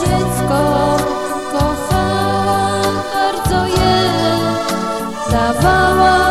dziecko kocham bardzo je dawała.